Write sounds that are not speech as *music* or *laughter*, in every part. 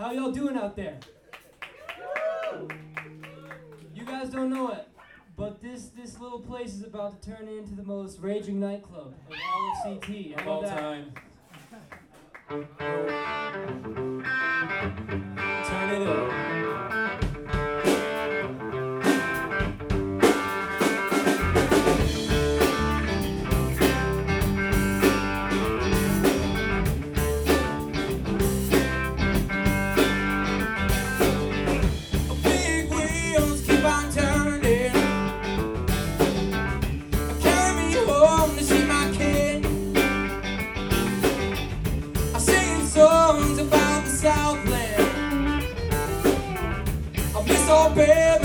How y'all doing out there? You guys don't know it, but this this little place is about to turn into the most raging nightclub of all of CT. That? time. Oh. baby.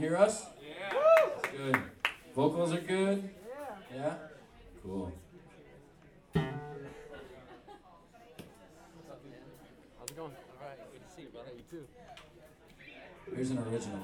hear us? Yeah. Good. Vocals are good? Yeah. Yeah? Cool. How's it going? All right. Good to see you, brother. You too. Here's an original.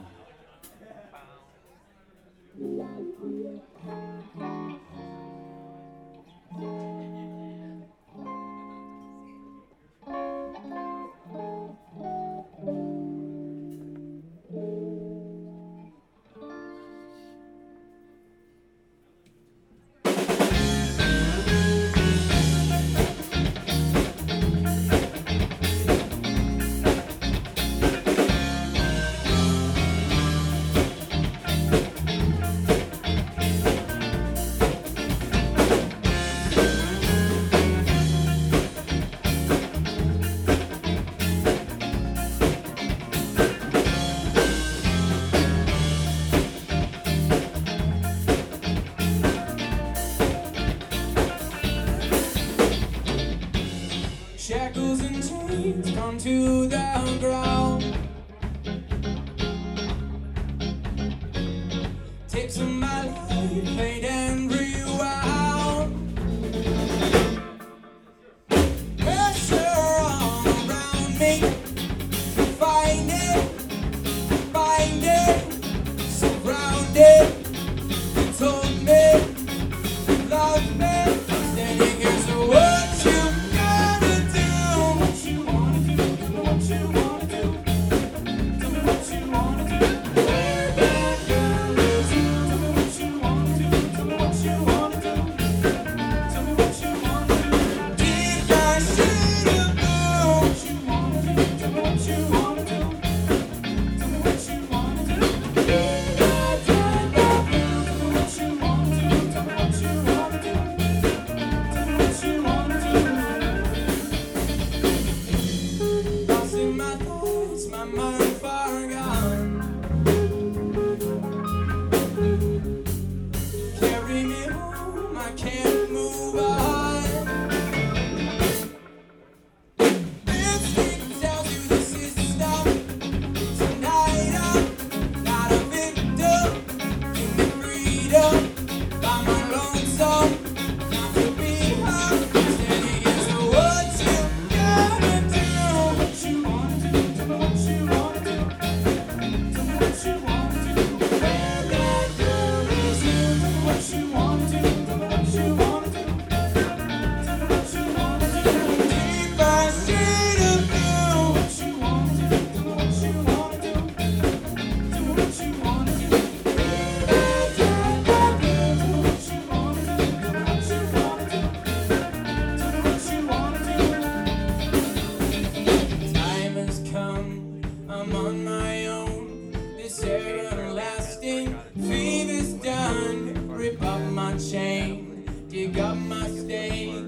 my own. This everlasting fever's done. Rip up my chain, dig up my stain.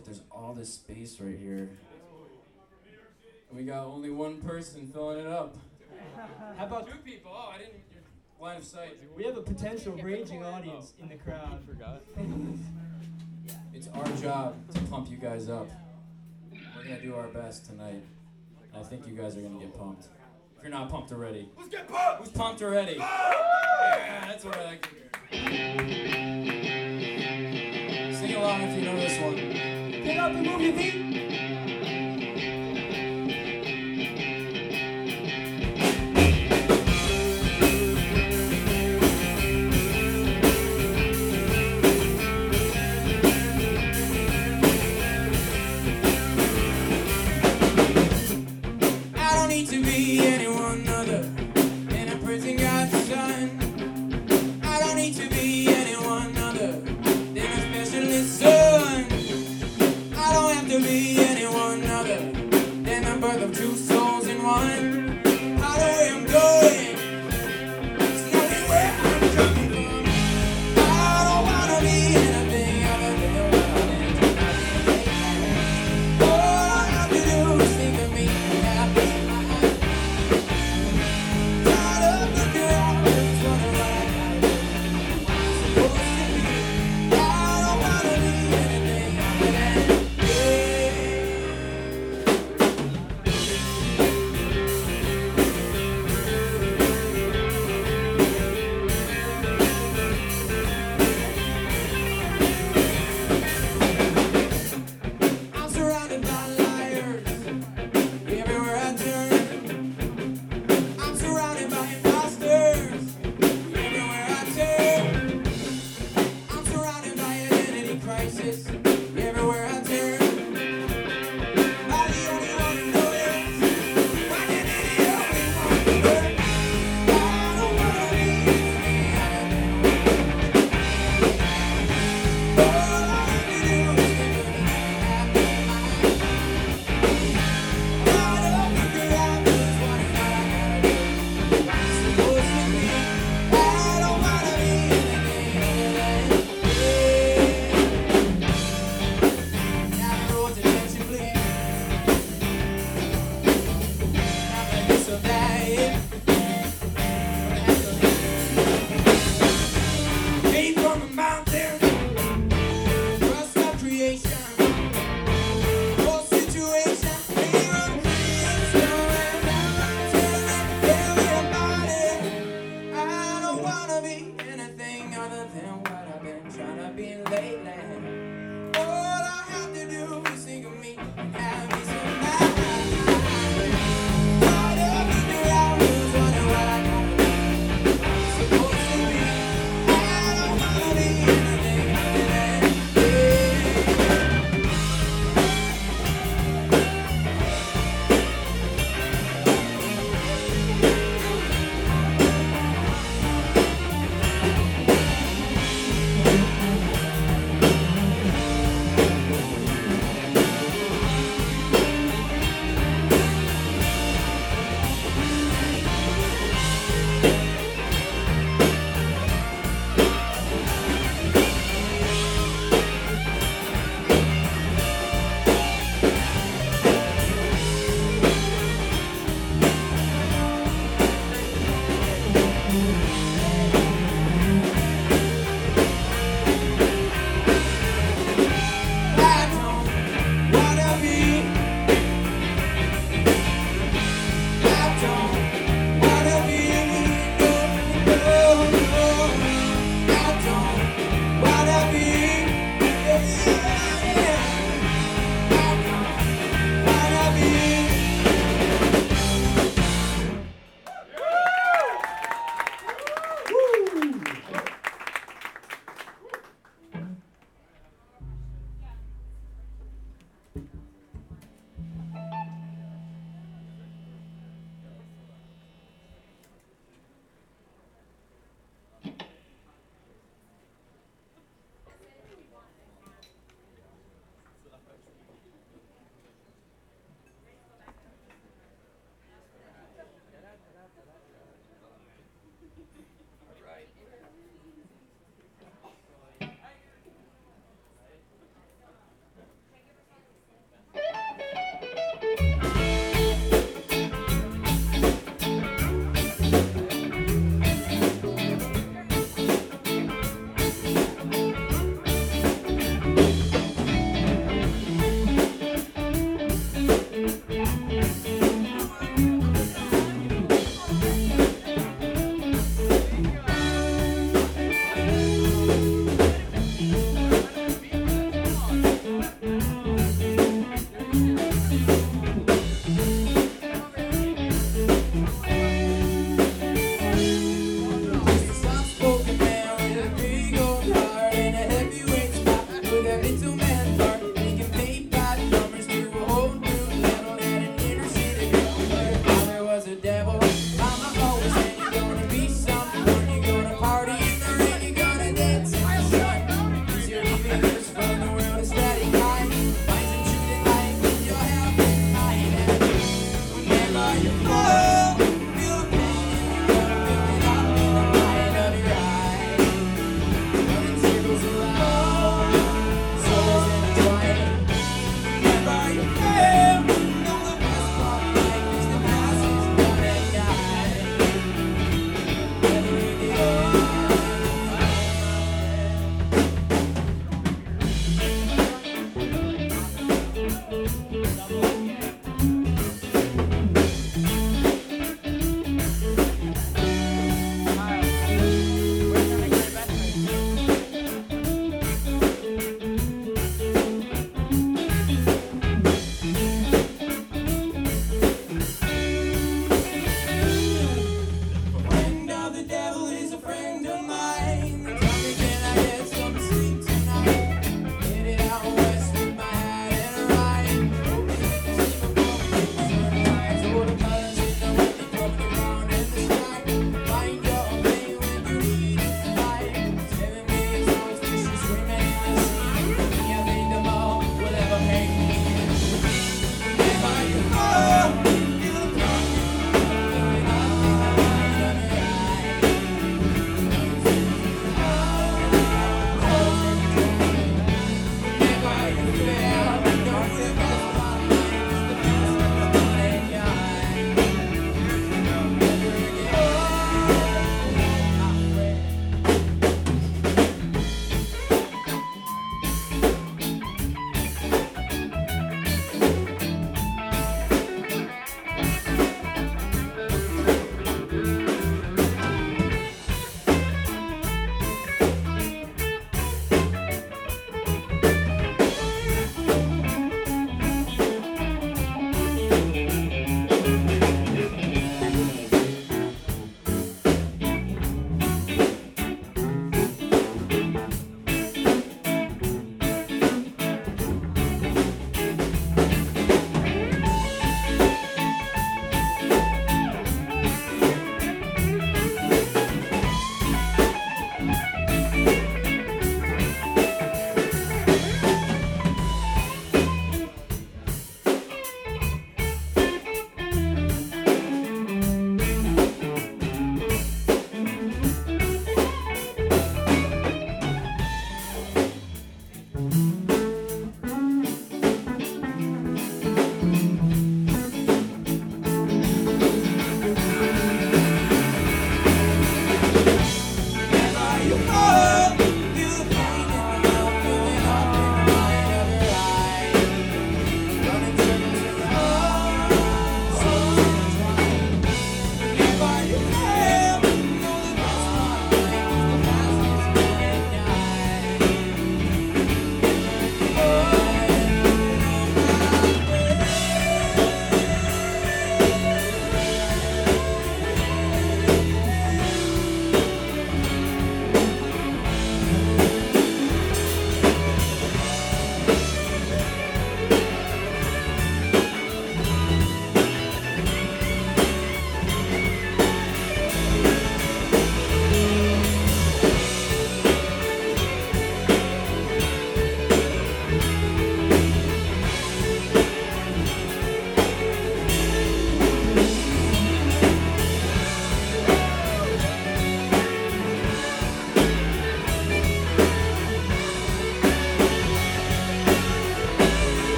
There's all this space right here. We got only one person filling it up. *laughs* How about two people? Oh, I didn't. Line of sight. We have a potential raging audience oh. in the *laughs* crowd. *laughs* It's our job to pump you guys up. We're gonna do our best tonight. I think you guys are gonna get pumped. If you're not pumped already, let's get pumped. Who's pumped already? Yeah, that's what I like. Sing along if you know this one. Get up and move your feet. I don't need to be anyone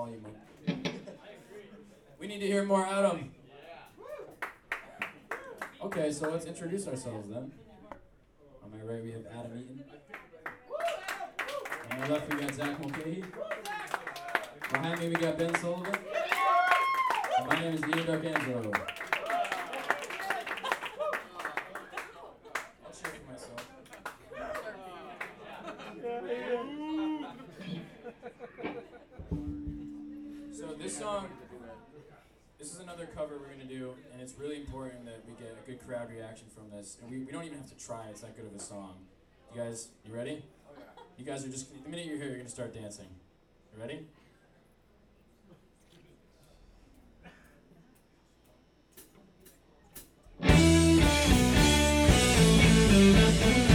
volume up. We need to hear more Adam. Okay, so let's introduce ourselves then. Another cover we're gonna do, and it's really important that we get a good crowd reaction from this. And we, we don't even have to try; it's that good of a song. You guys, you ready? Oh, you guys are just the minute you're here, you're gonna start dancing. You ready? *laughs*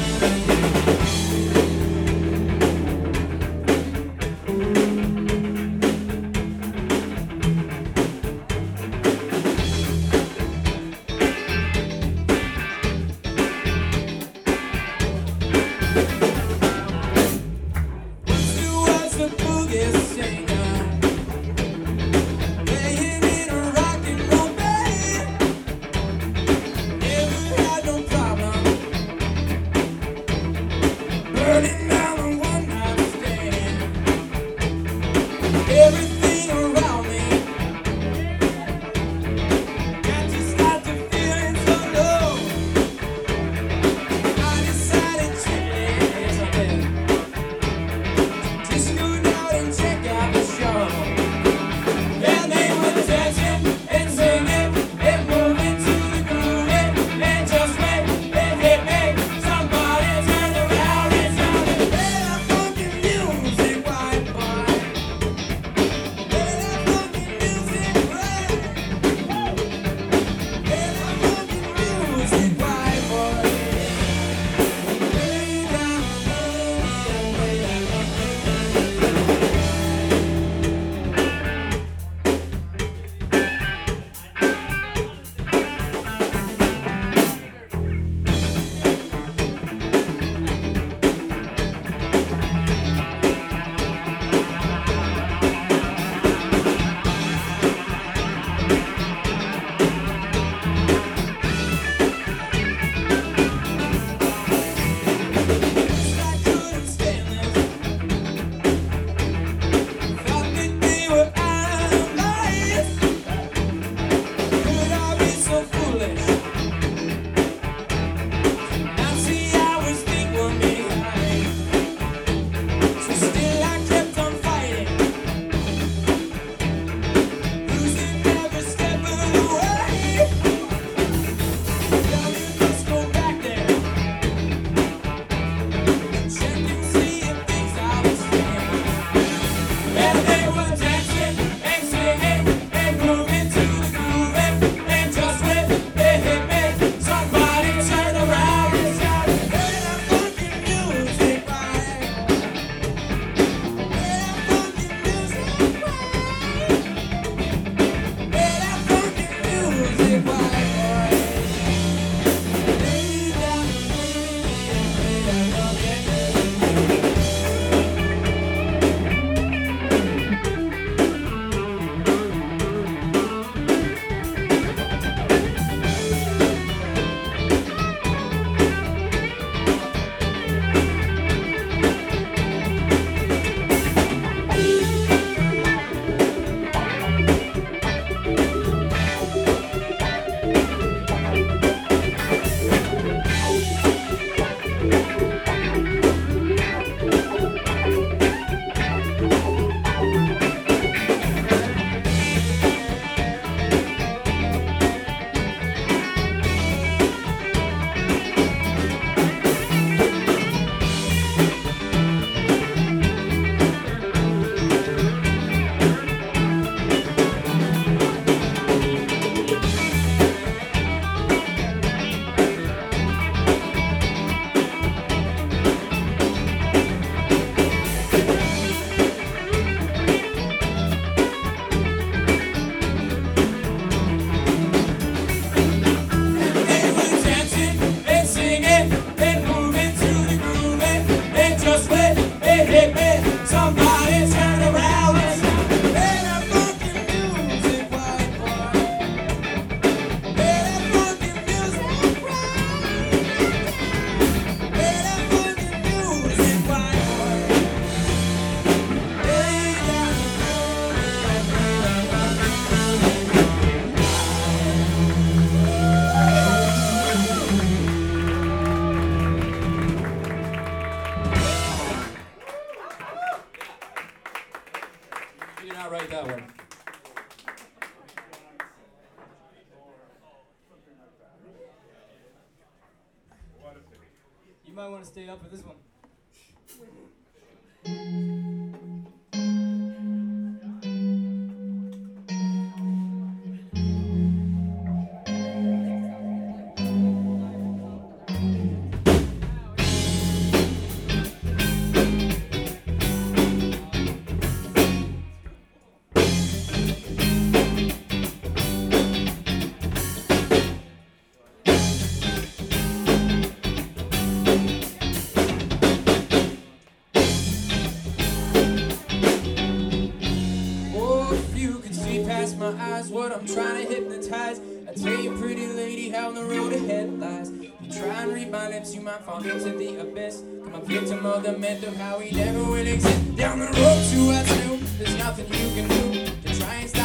what I'm trying to hypnotize. I tell you, pretty lady, how the road ahead lies. You try and read my lips, you might fall into the abyss. Come a victim of the myth of how we never will exist. Down the road to us, new, there's nothing you can do to try and stop.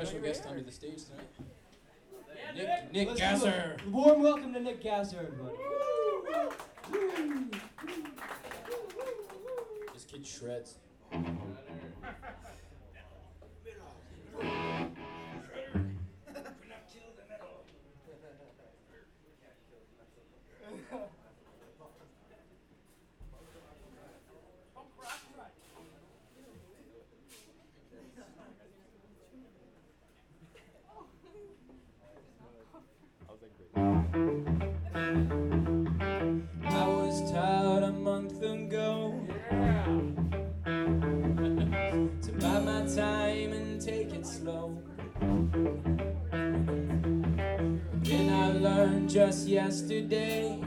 special right guest under the stage tonight. Yeah, Nick, Nick Gasser. Warm welcome to Nick Gasser, everybody. This kid shreds. *laughs* take it slow. And I learned just yesterday.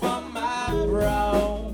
From my brow.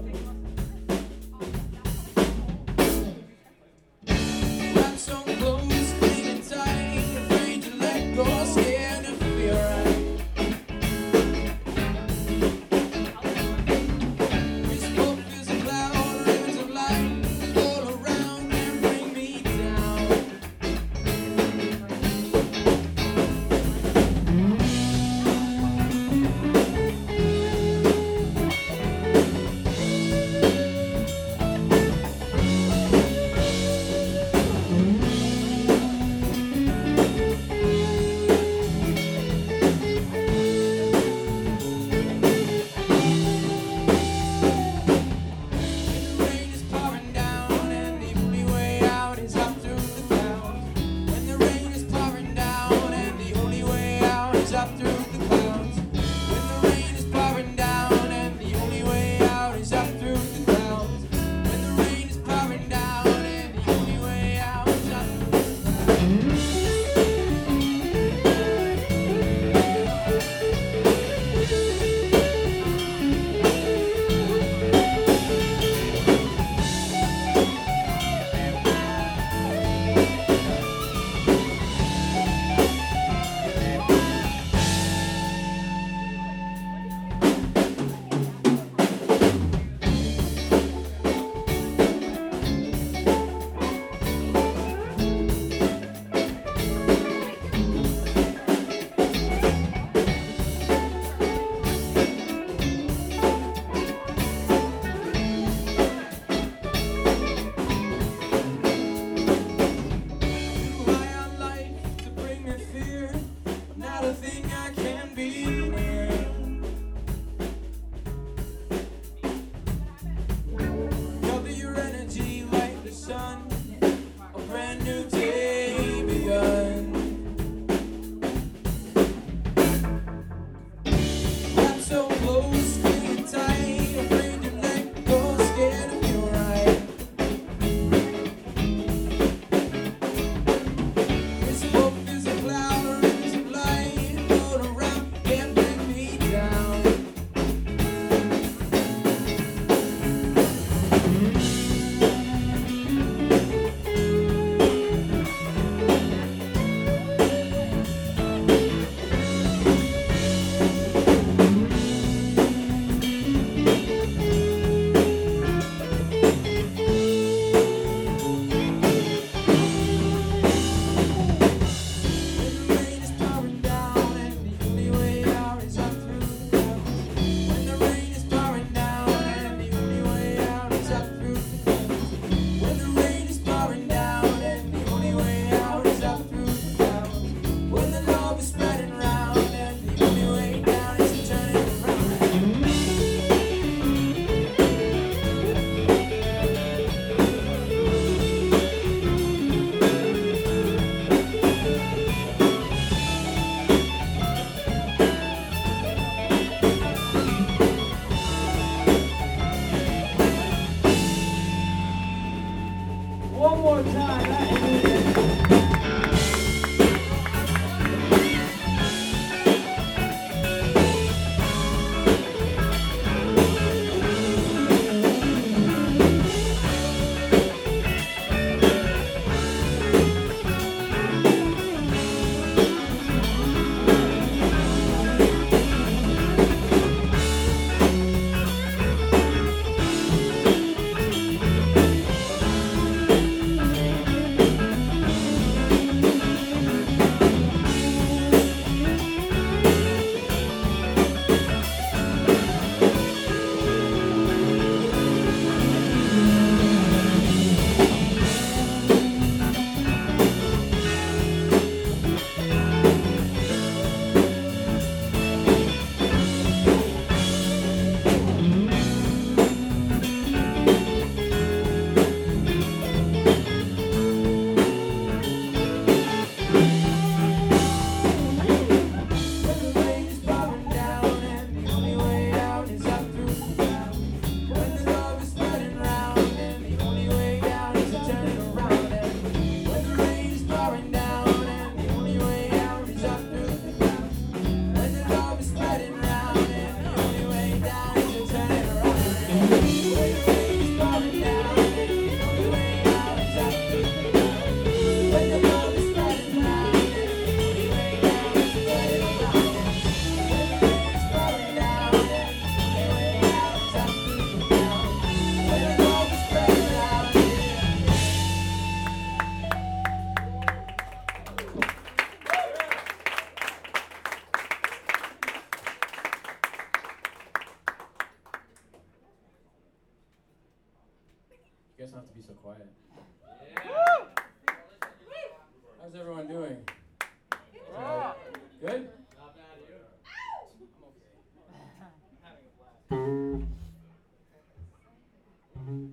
So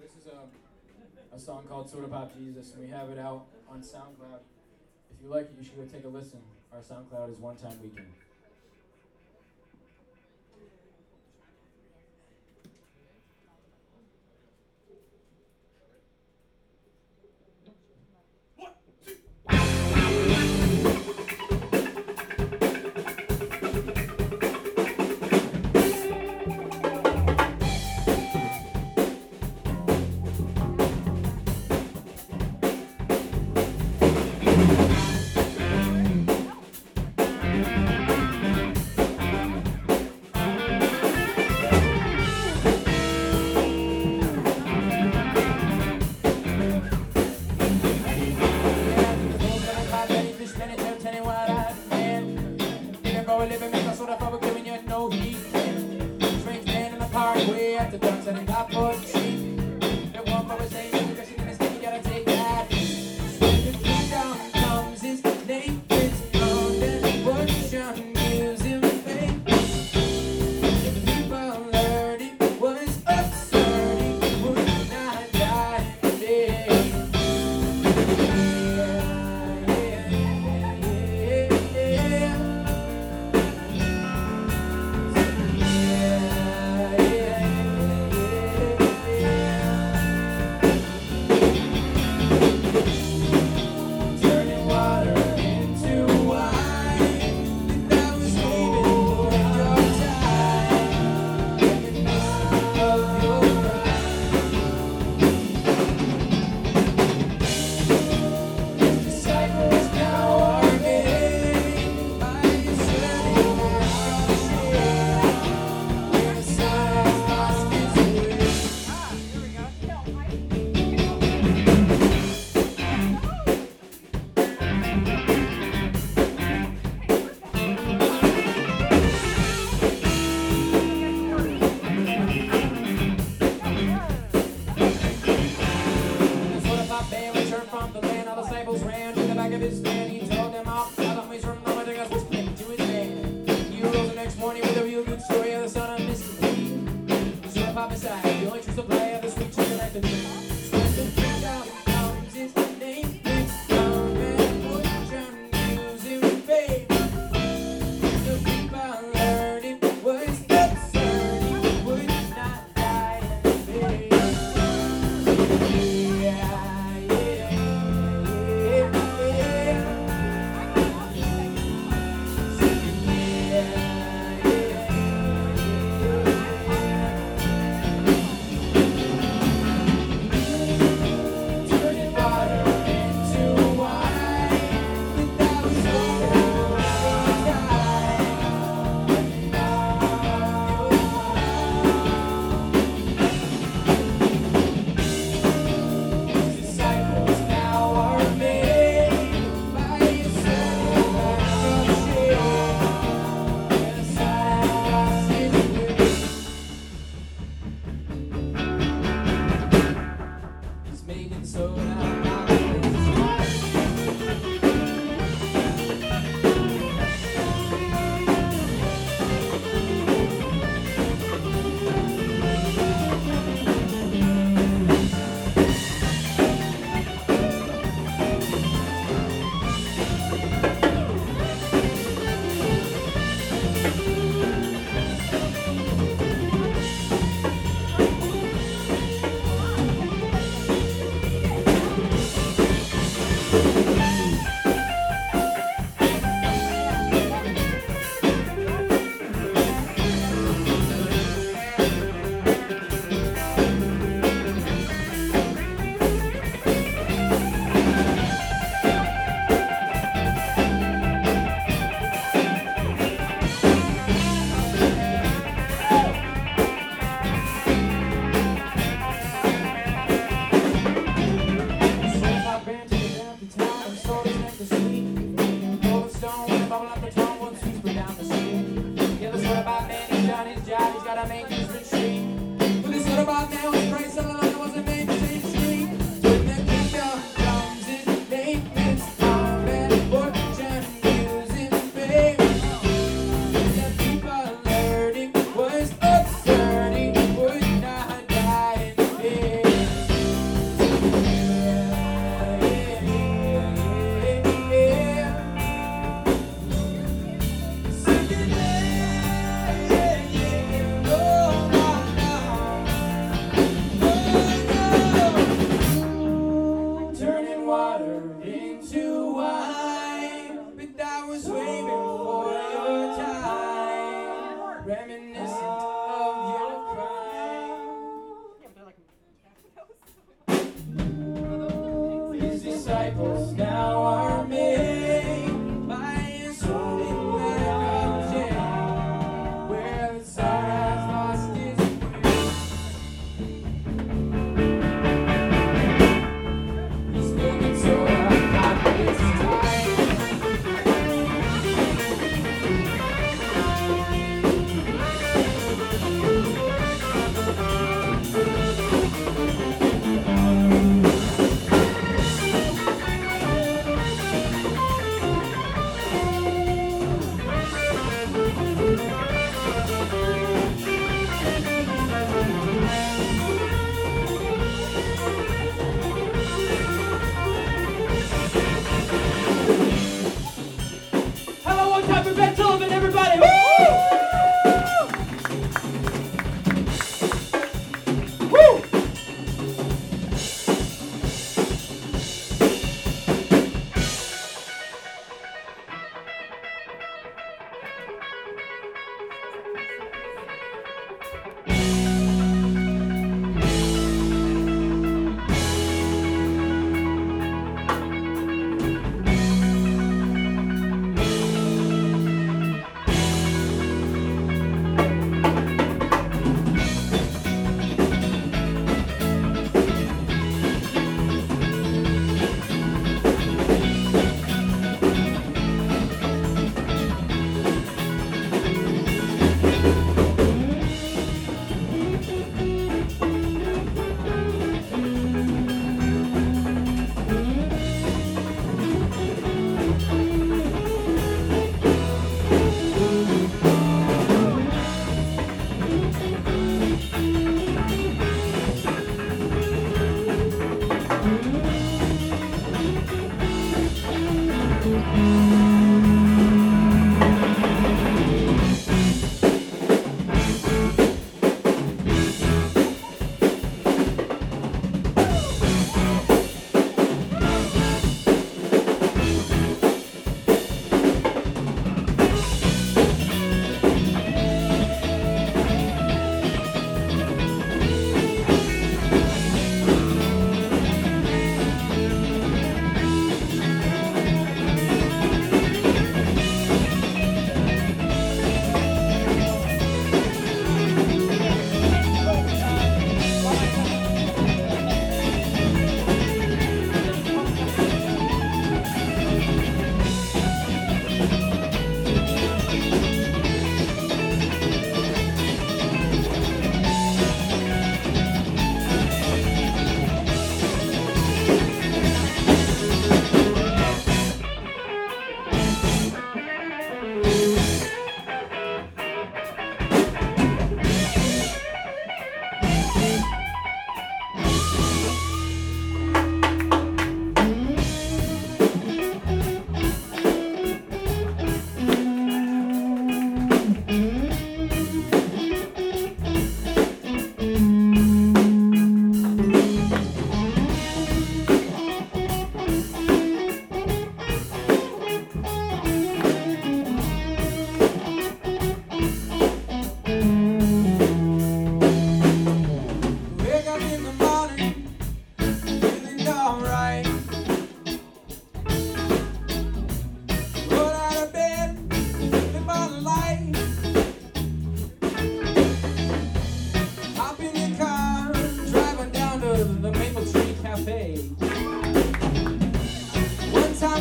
this is a, a song called Soda Pop Jesus, and we have it out on SoundCloud. If you like it, you should go take a listen. Our SoundCloud is One Time Weekend.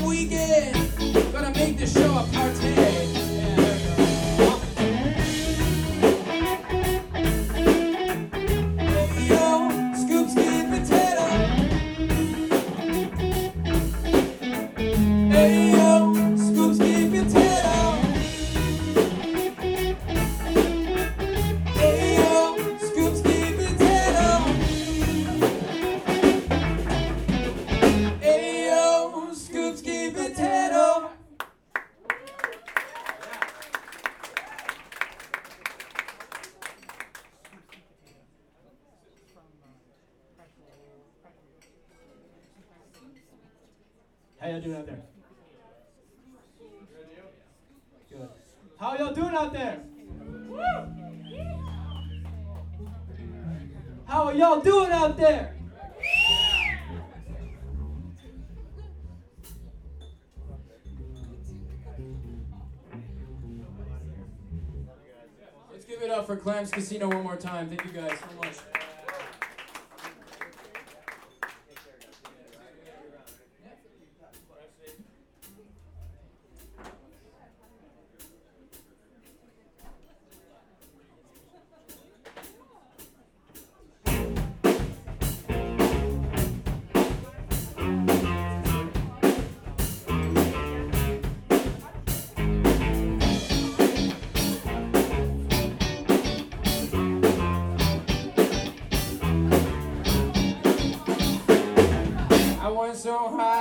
One time y'all doing out there? Let's give it up for Clams Casino one more time. Thank you guys so much. so high.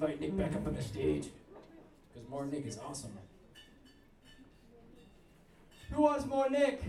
invite Nick back up on the stage. Because more Nick is awesome. Who wants more Nick?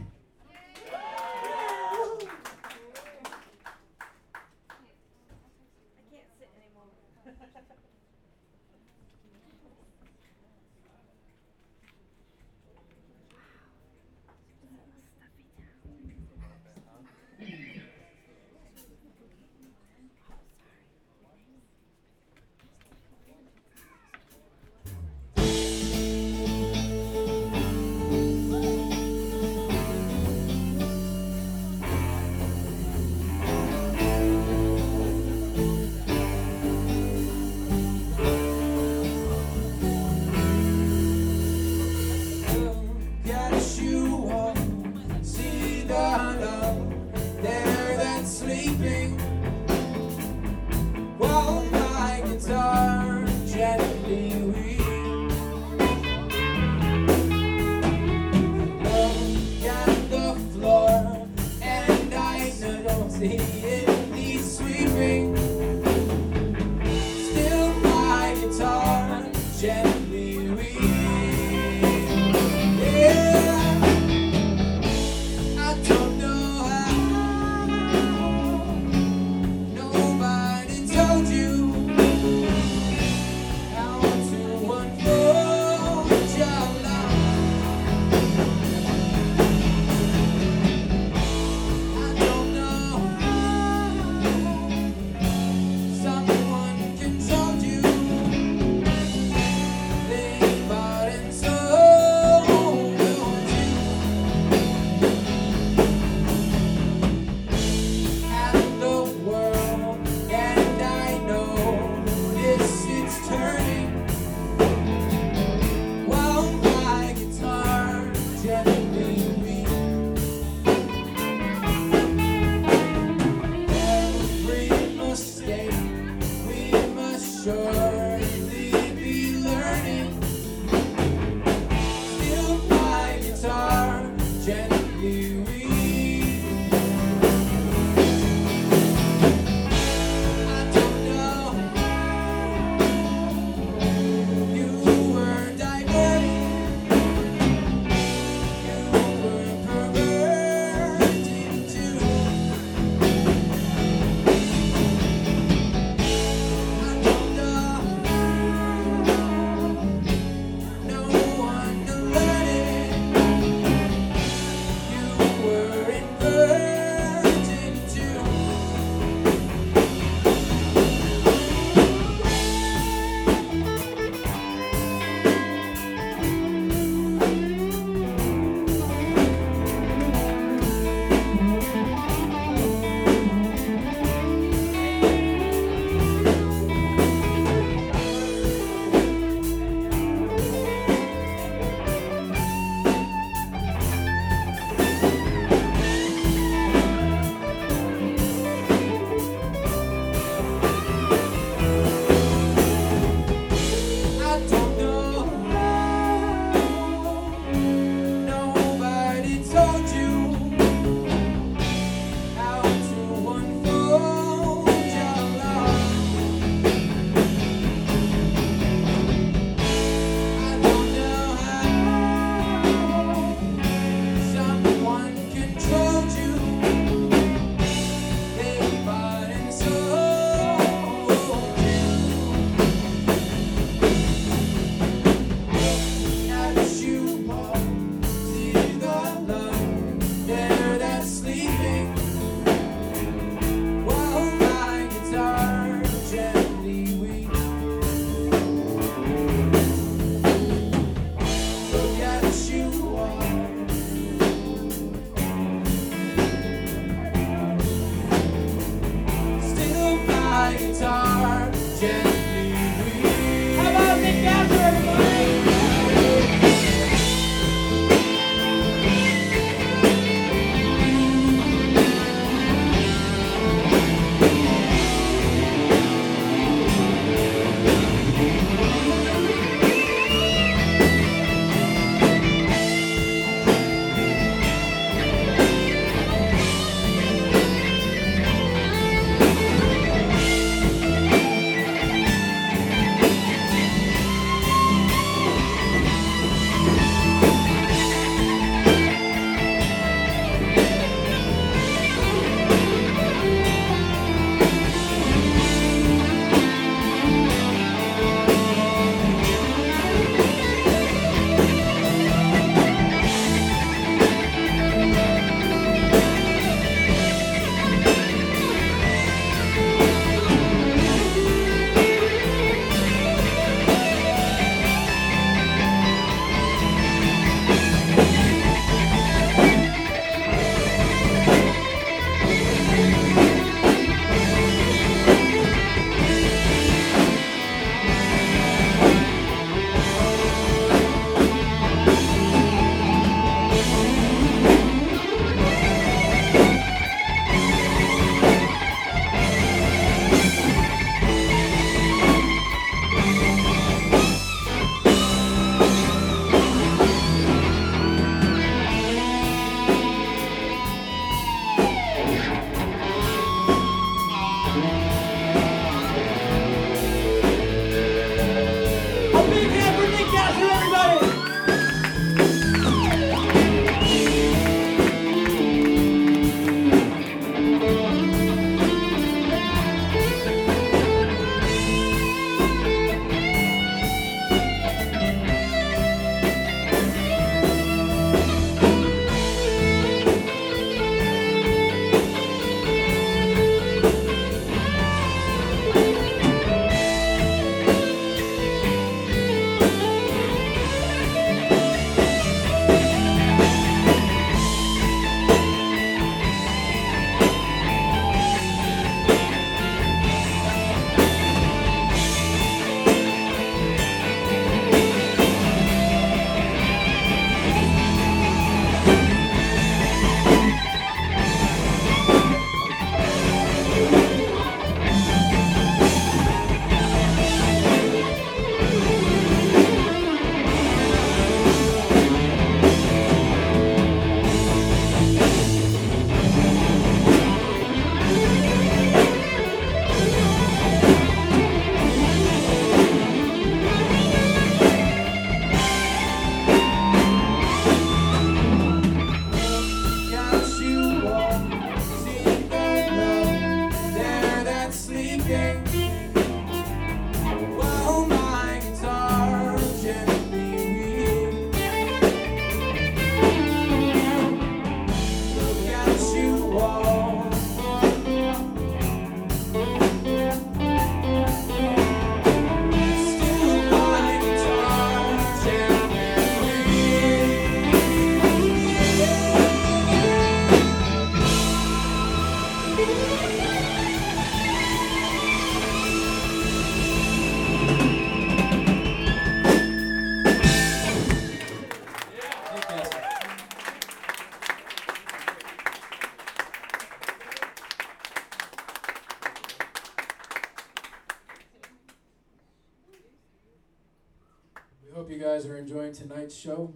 Show.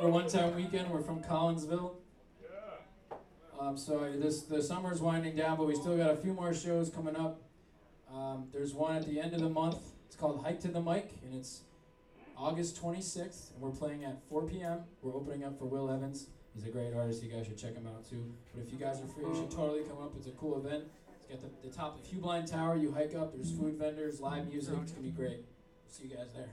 We're one time weekend. We're from Collinsville. Um, so this the summer's winding down, but we still got a few more shows coming up. Um, there's one at the end of the month. It's called Hike to the Mic, and it's August 26th, and we're playing at 4 p.m. We're opening up for Will Evans. He's a great artist. You guys should check him out too. But if you guys are free, you should totally come up. It's a cool event. It's got the, the top of Heublein Tower. You hike up. There's food vendors, live music. It's gonna be great. See you guys there.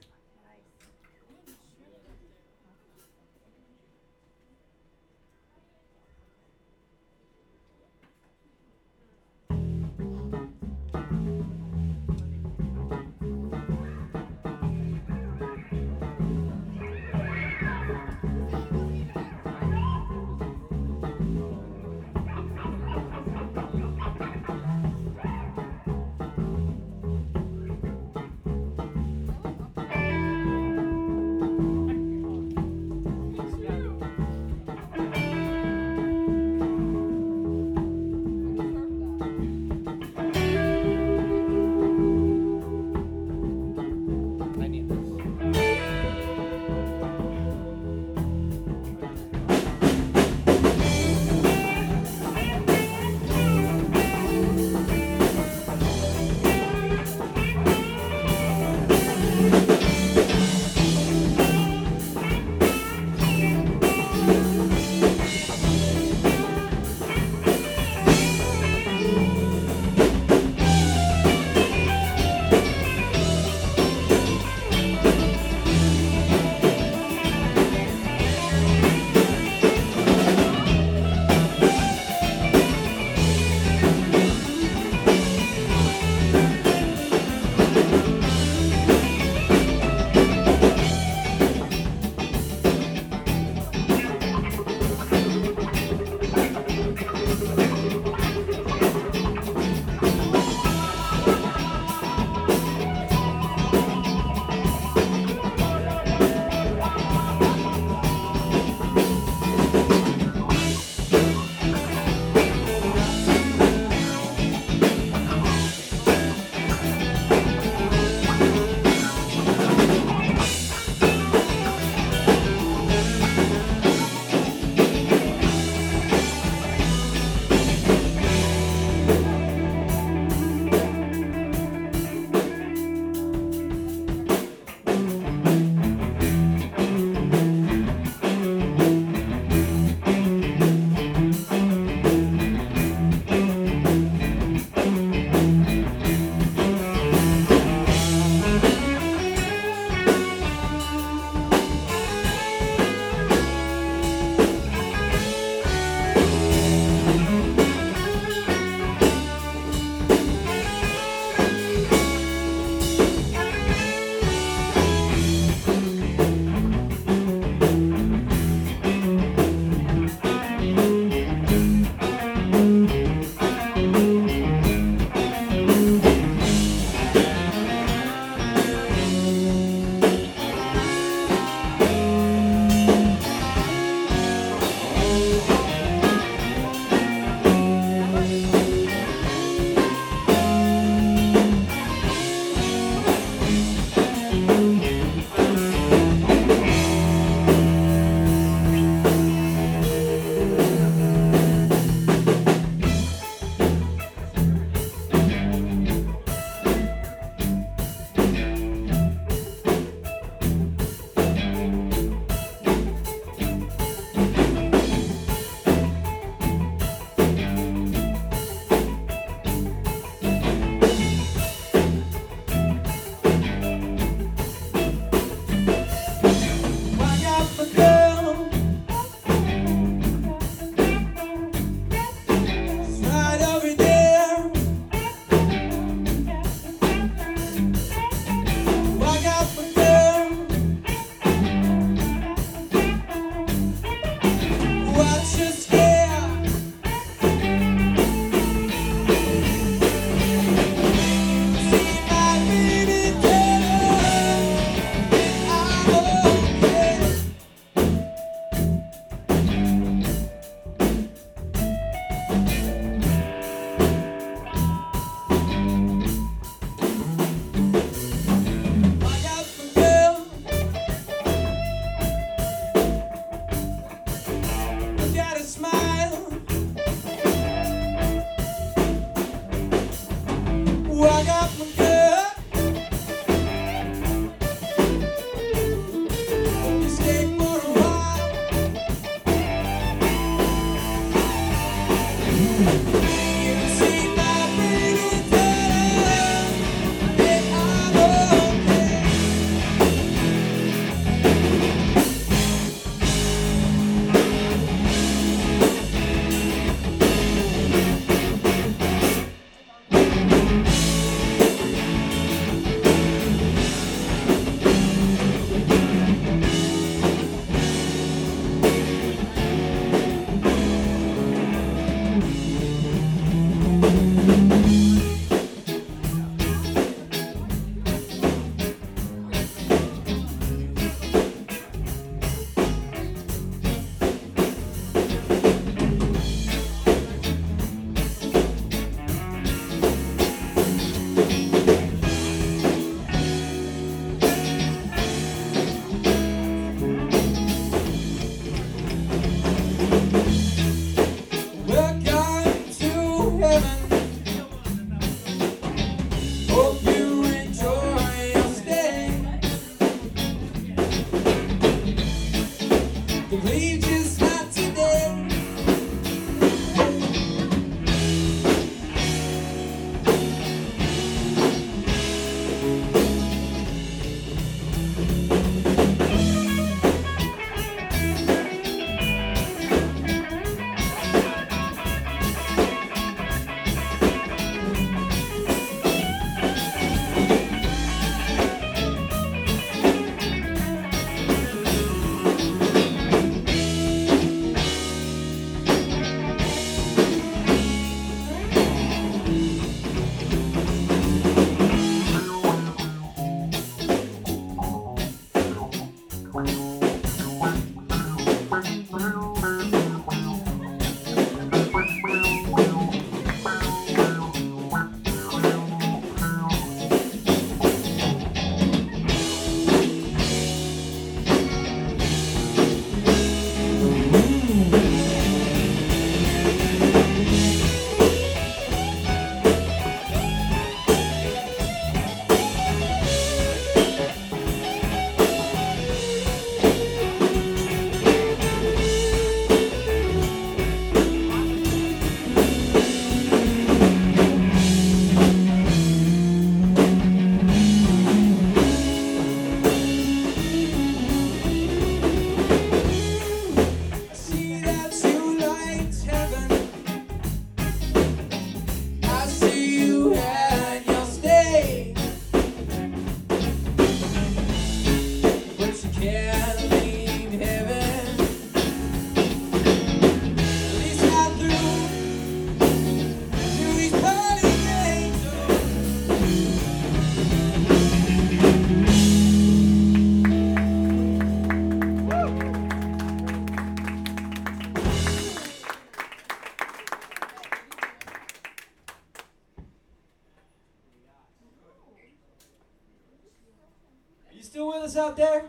You still with us out there?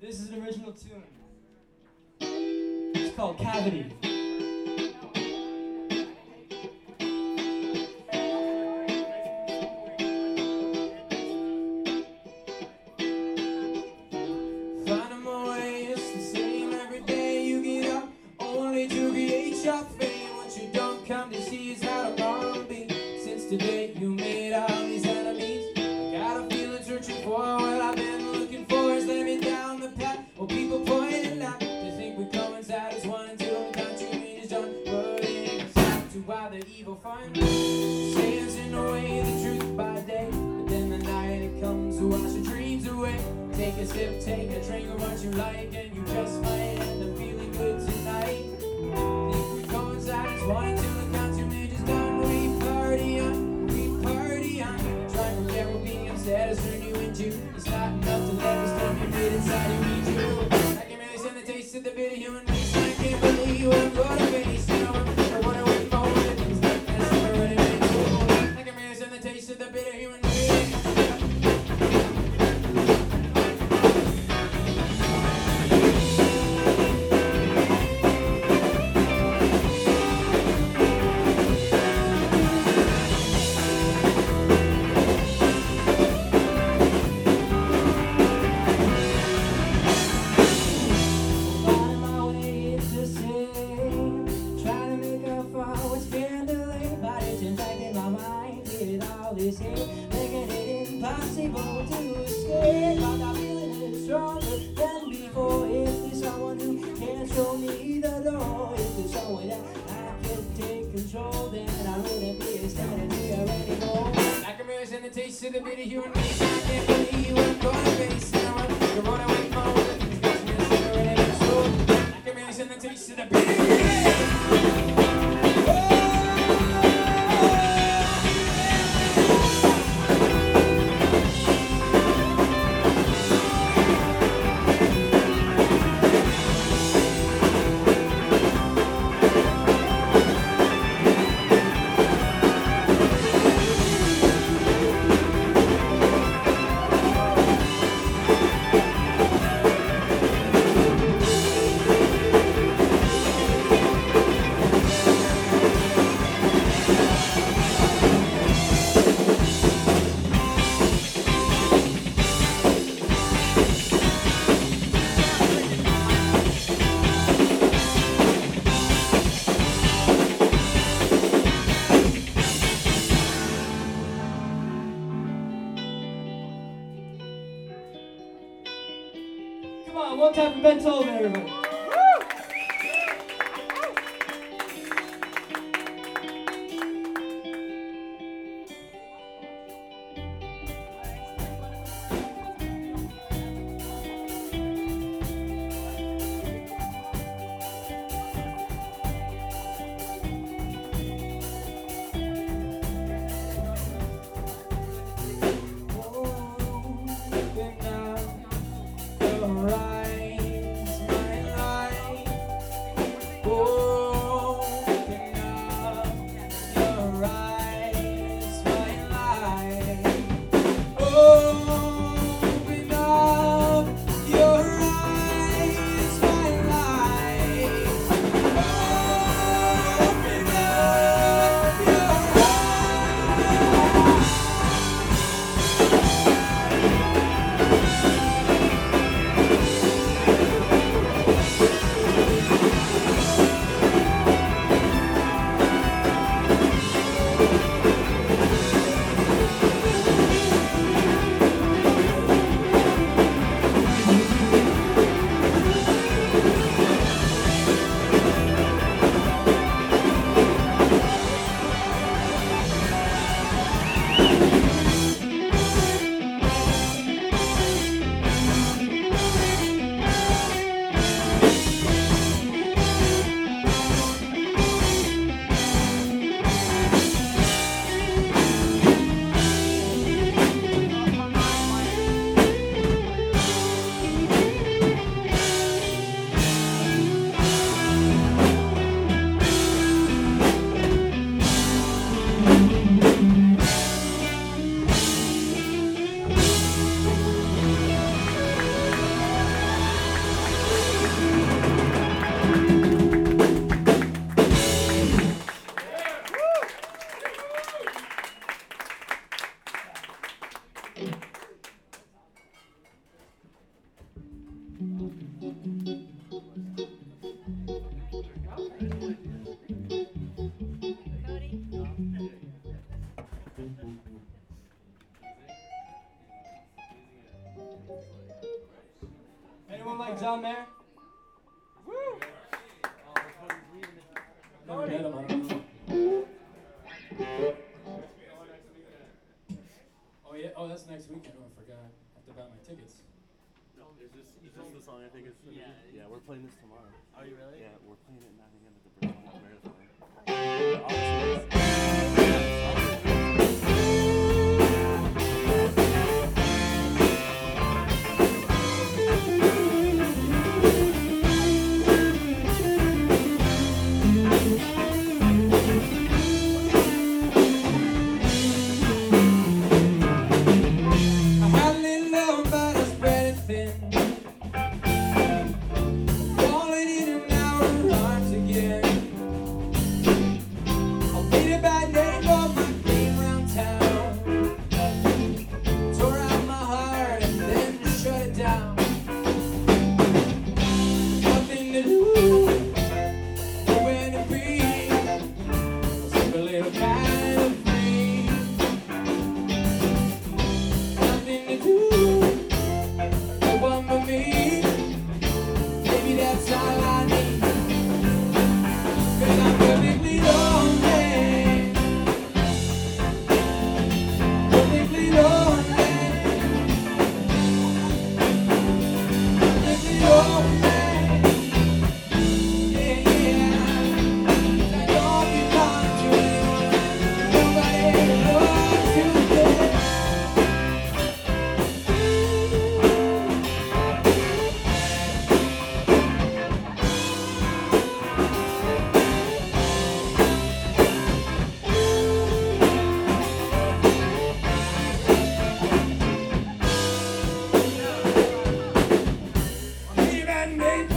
This is an original tune. It's called Cavity. song, I think it's. Yeah. Yeah, we're playing this tomorrow. Are you really? Yeah. man made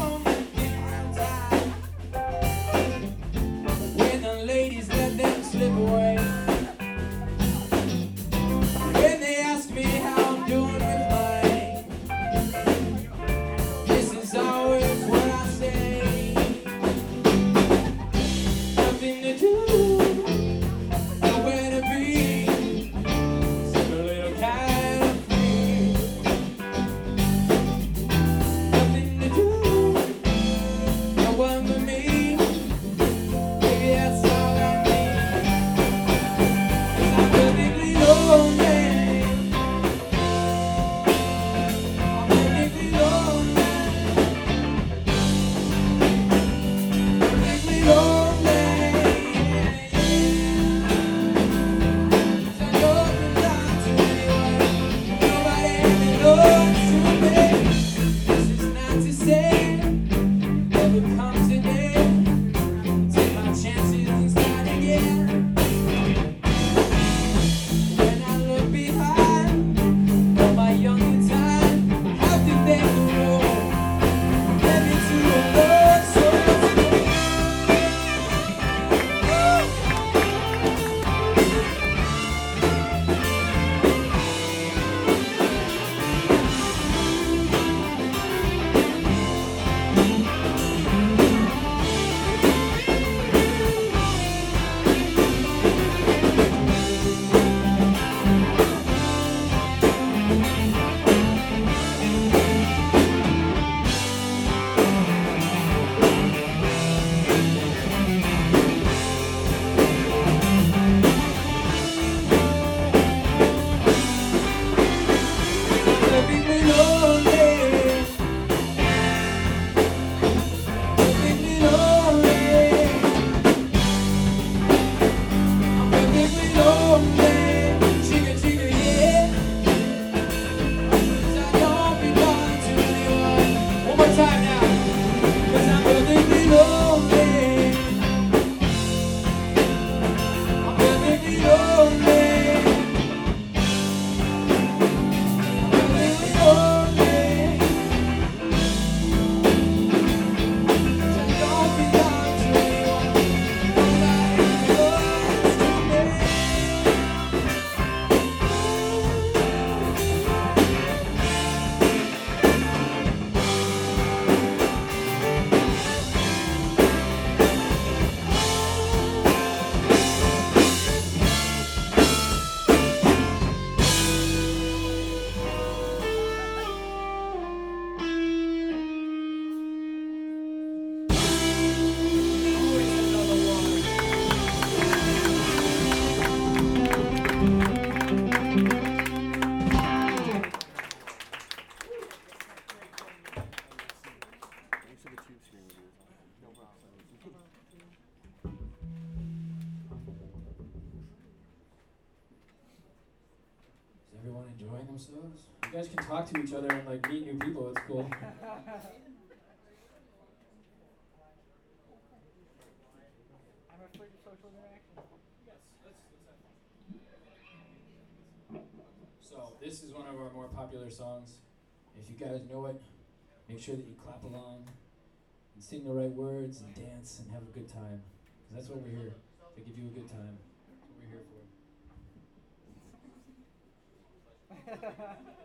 each other and like meet new people. It's cool. *laughs* I'm afraid of social interaction. So this is one of our more popular songs. If you guys know it, make sure that you clap along and sing the right words and dance and have a good time. Because that's what we're here to give you a good time. That's what we're here for. *laughs*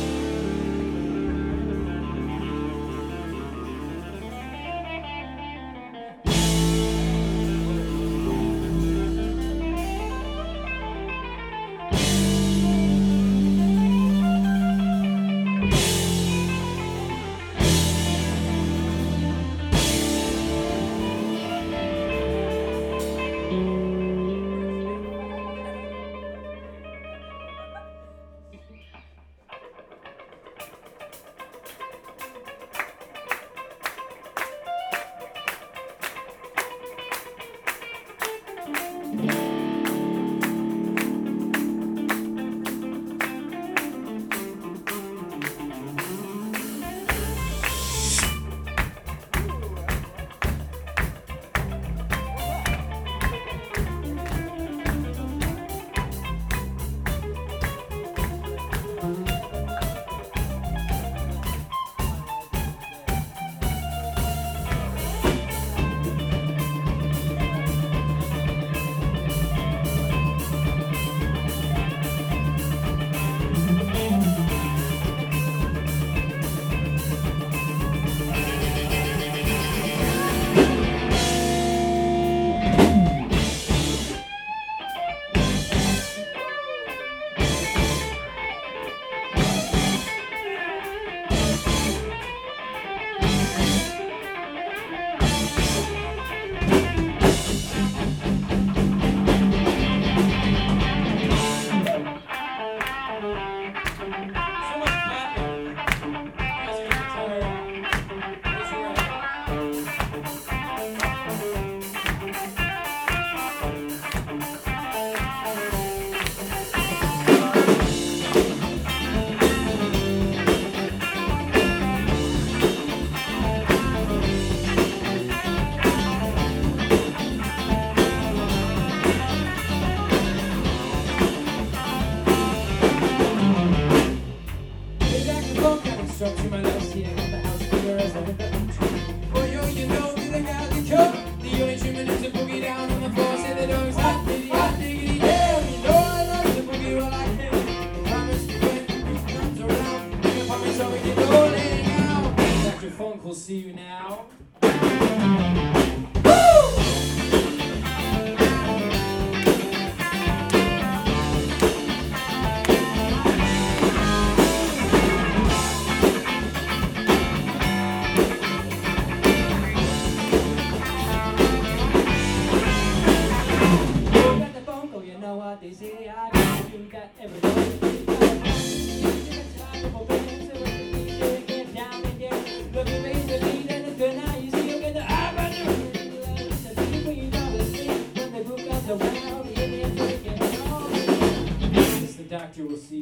you will see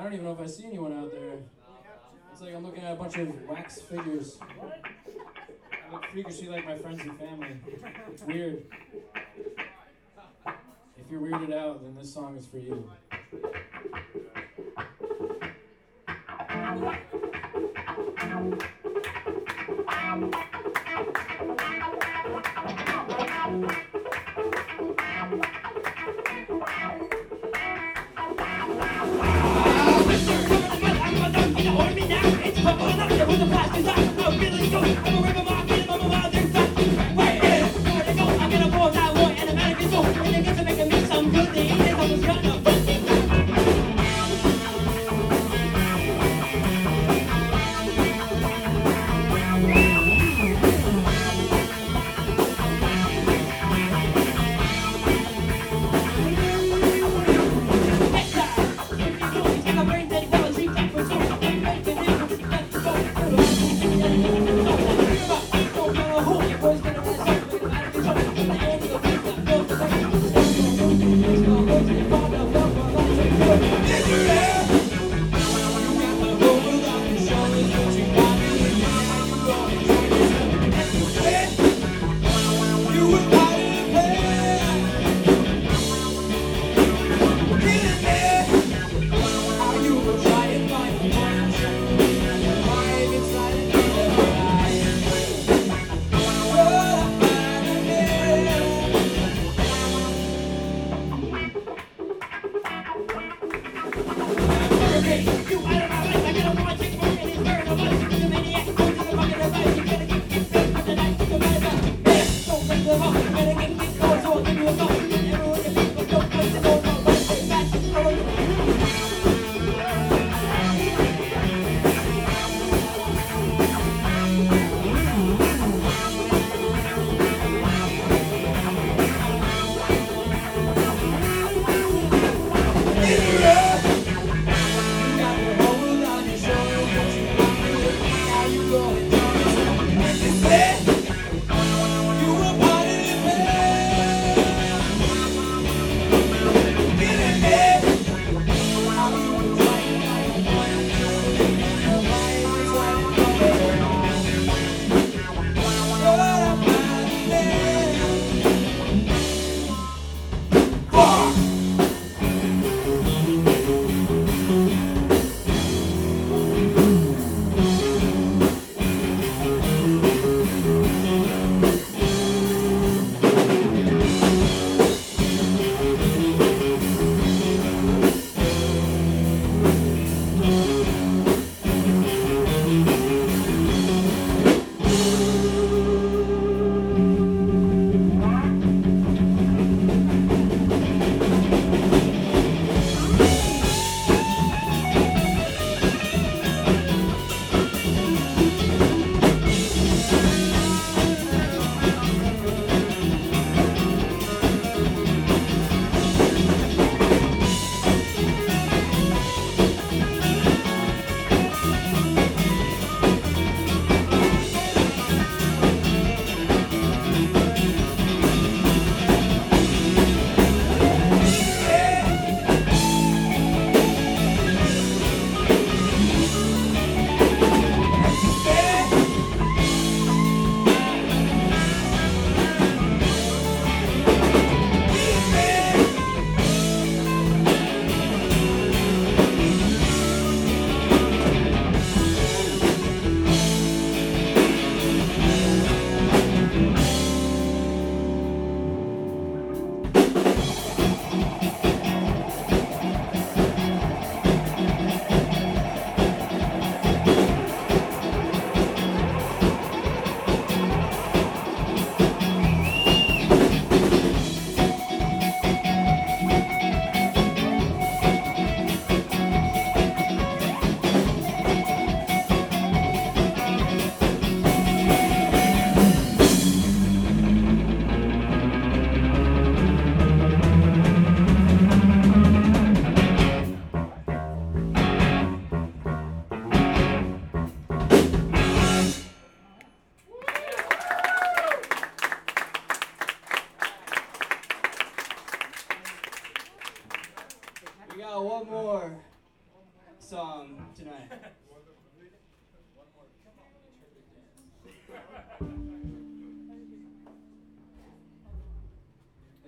I don't even know if I see anyone out there. It's like I'm looking at a bunch of wax figures. I look freakishly like my friends and family. It's weird. If you're weirded out, then this song is for you. You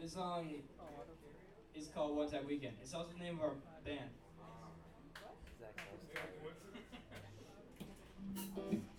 This song is called One Time Weekend. It's also the name of our band. *laughs*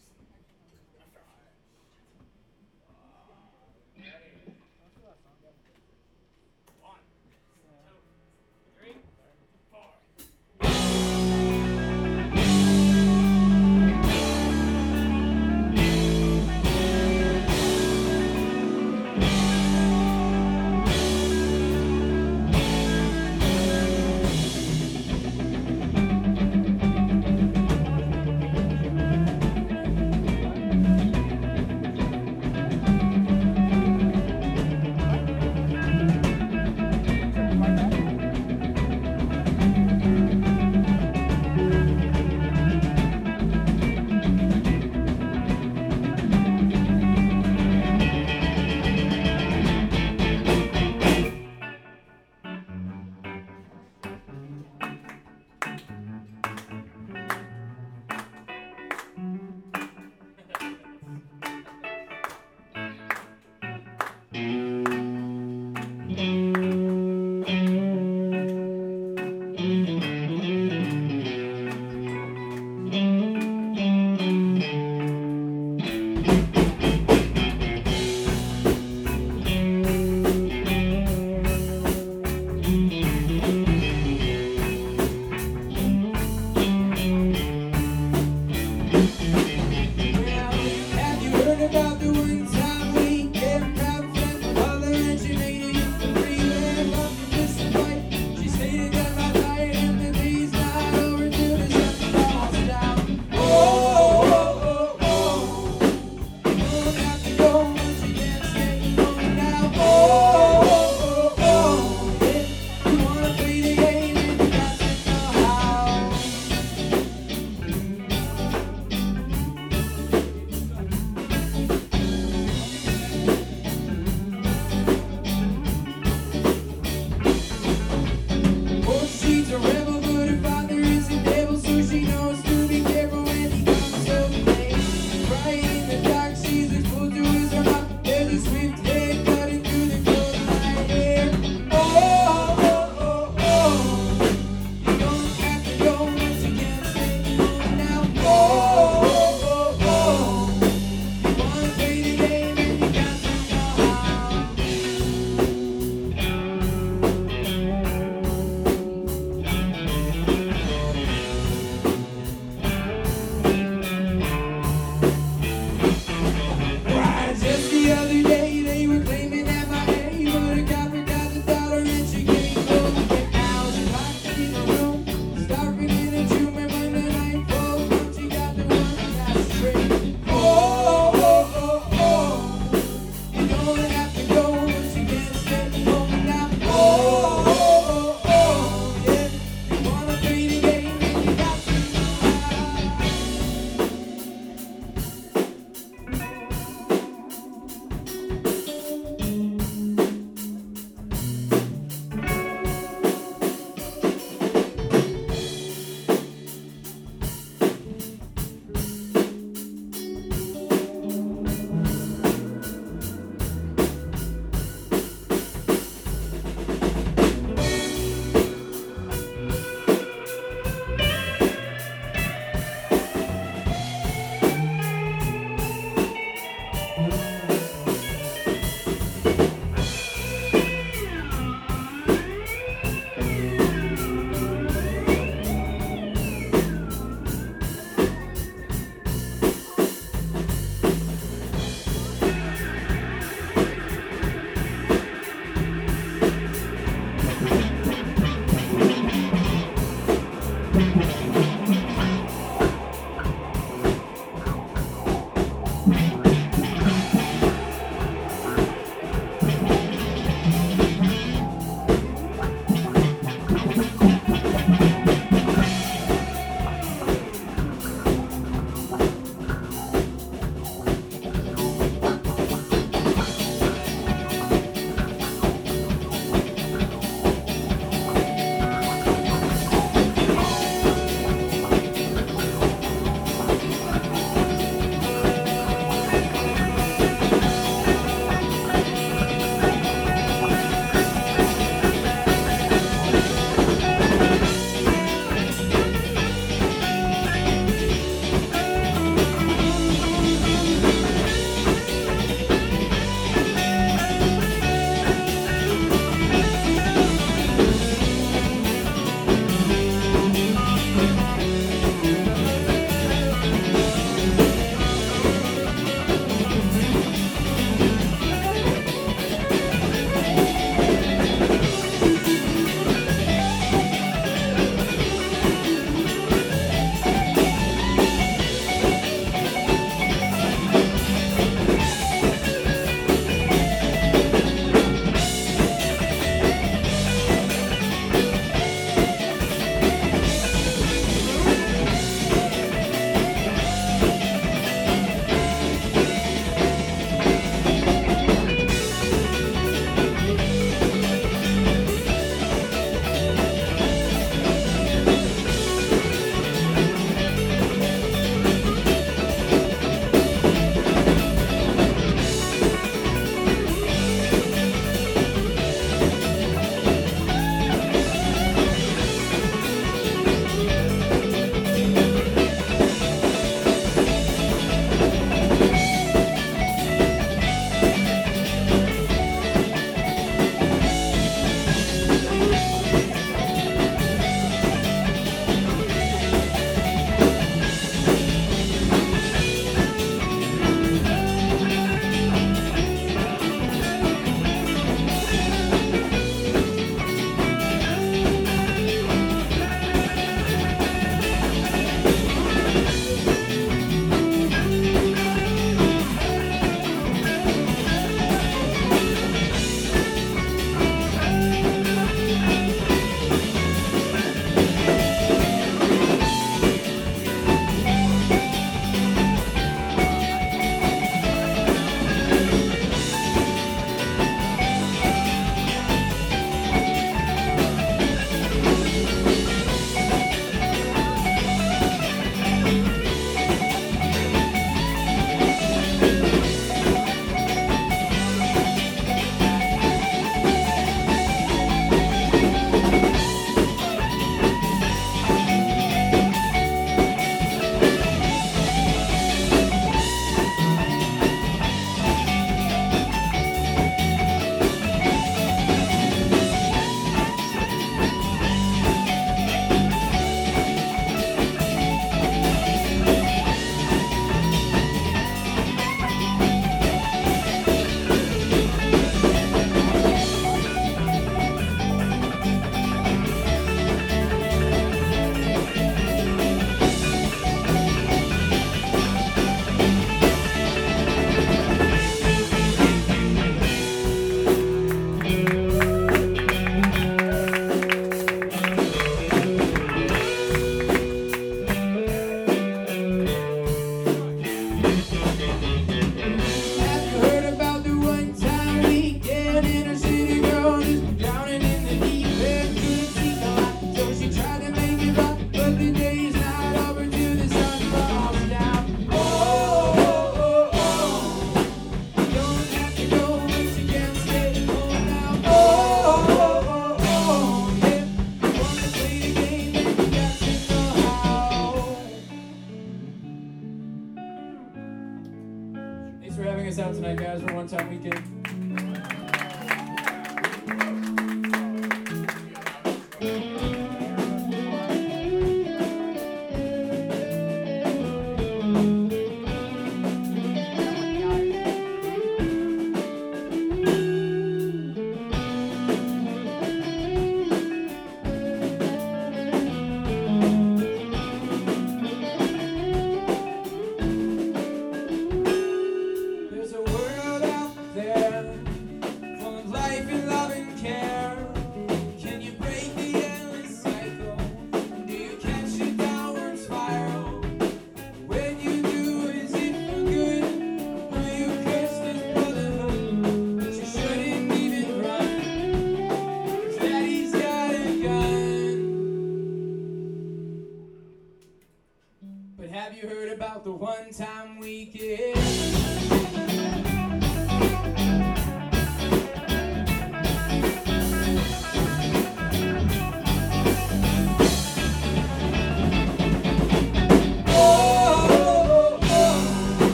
time?